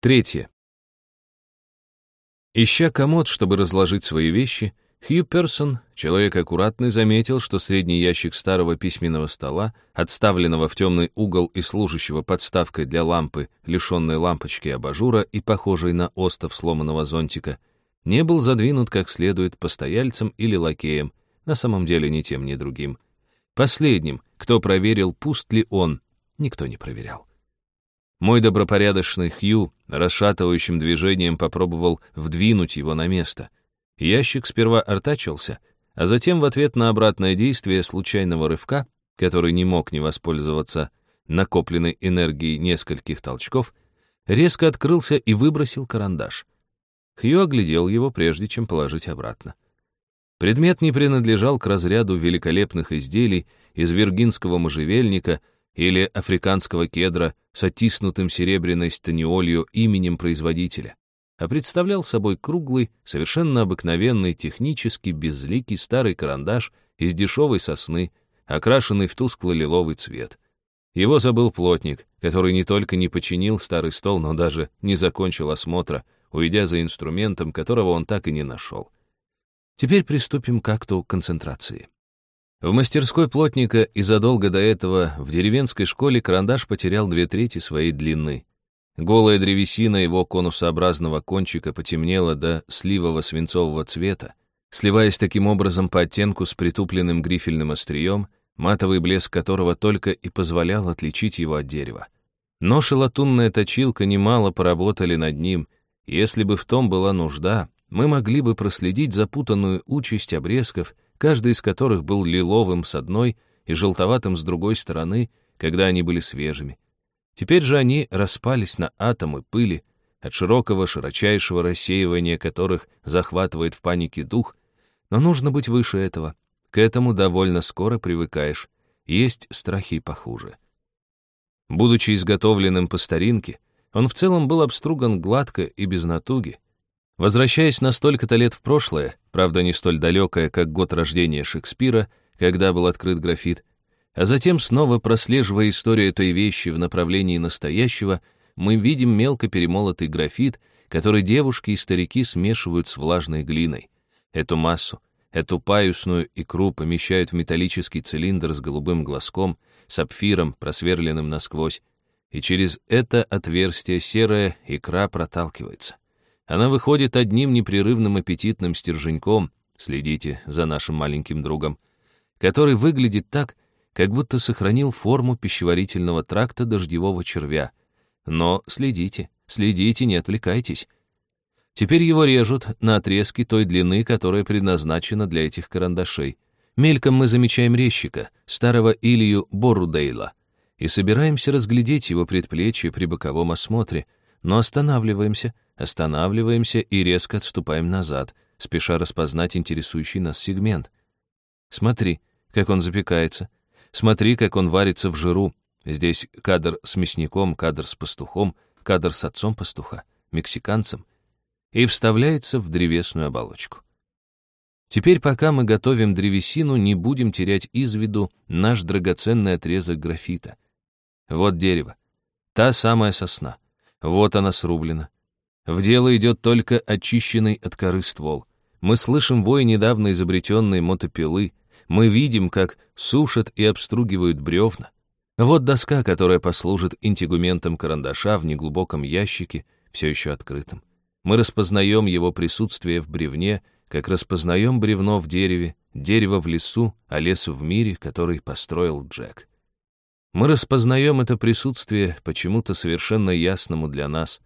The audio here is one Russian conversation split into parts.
Третье. Ища комод, чтобы разложить свои вещи, Хью Персон, человек аккуратный, заметил, что средний ящик старого письменного стола, отставленного в темный угол и служащего подставкой для лампы, лишенной лампочки абажура и похожей на остов сломанного зонтика, не был задвинут как следует постояльцем или лакеем, на самом деле ни тем, ни другим. Последним, кто проверил, пуст ли он, никто не проверял. Мой добропорядочный Хью расшатывающим движением попробовал вдвинуть его на место — Ящик сперва артачился, а затем в ответ на обратное действие случайного рывка, который не мог не воспользоваться накопленной энергией нескольких толчков, резко открылся и выбросил карандаш. Хью оглядел его, прежде чем положить обратно. Предмет не принадлежал к разряду великолепных изделий из виргинского можжевельника или африканского кедра с оттиснутым серебряной станиолью именем производителя а представлял собой круглый, совершенно обыкновенный, технически безликий старый карандаш из дешевой сосны, окрашенный в тускло-лиловый цвет. Его забыл плотник, который не только не починил старый стол, но даже не закончил осмотра, уйдя за инструментом, которого он так и не нашел. Теперь приступим к акту концентрации. В мастерской плотника и задолго до этого в деревенской школе карандаш потерял две трети своей длины. Голая древесина его конусообразного кончика потемнела до сливово-свинцового цвета, сливаясь таким образом по оттенку с притупленным грифельным острием, матовый блеск которого только и позволял отличить его от дерева. Нож и латунная точилка немало поработали над ним. Если бы в том была нужда, мы могли бы проследить запутанную участь обрезков, каждый из которых был лиловым с одной и желтоватым с другой стороны, когда они были свежими. Теперь же они распались на атомы пыли, от широкого, широчайшего рассеивания которых захватывает в панике дух, но нужно быть выше этого. К этому довольно скоро привыкаешь. Есть страхи похуже. Будучи изготовленным по старинке, он в целом был обструган гладко и без натуги. Возвращаясь на столько-то лет в прошлое, правда не столь далекое, как год рождения Шекспира, когда был открыт графит, а затем, снова прослеживая историю этой вещи в направлении настоящего, мы видим мелко перемолотый графит, который девушки и старики смешивают с влажной глиной. Эту массу, эту паюсную икру помещают в металлический цилиндр с голубым глазком, сапфиром, просверленным насквозь, и через это отверстие серая икра проталкивается. Она выходит одним непрерывным аппетитным стерженьком, следите за нашим маленьким другом, который выглядит так, как будто сохранил форму пищеварительного тракта дождевого червя. Но следите, следите, не отвлекайтесь. Теперь его режут на отрезки той длины, которая предназначена для этих карандашей. Мельком мы замечаем резчика, старого Илью Борудейла, и собираемся разглядеть его предплечье при боковом осмотре, но останавливаемся, останавливаемся и резко отступаем назад, спеша распознать интересующий нас сегмент. Смотри, как он запекается — Смотри, как он варится в жиру. Здесь кадр с мясником, кадр с пастухом, кадр с отцом пастуха, мексиканцем, и вставляется в древесную оболочку. Теперь, пока мы готовим древесину, не будем терять из виду наш драгоценный отрезок графита. Вот дерево, та самая сосна. Вот она срублена. В дело идет только очищенный от коры ствол. Мы слышим вой недавно изобретенной мотопилы, мы видим, как сушат и обстругивают бревна. Вот доска, которая послужит интегументом карандаша в неглубоком ящике, все еще открытом. Мы распознаем его присутствие в бревне, как распознаем бревно в дереве, дерево в лесу, а лес в мире, который построил Джек. Мы распознаем это присутствие почему-то совершенно ясному для нас,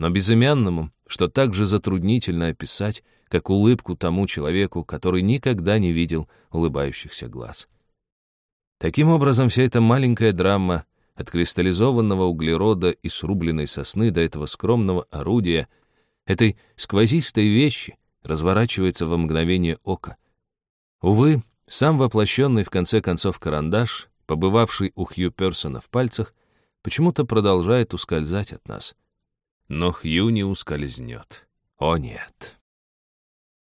но безымянному, что так же затруднительно описать, как улыбку тому человеку, который никогда не видел улыбающихся глаз. Таким образом, вся эта маленькая драма от кристаллизованного углерода и срубленной сосны до этого скромного орудия, этой сквозистой вещи, разворачивается во мгновение ока. Увы, сам воплощенный в конце концов карандаш, побывавший у Хью Персона в пальцах, почему-то продолжает ускользать от нас. Но Хью не ускользнет. О нет.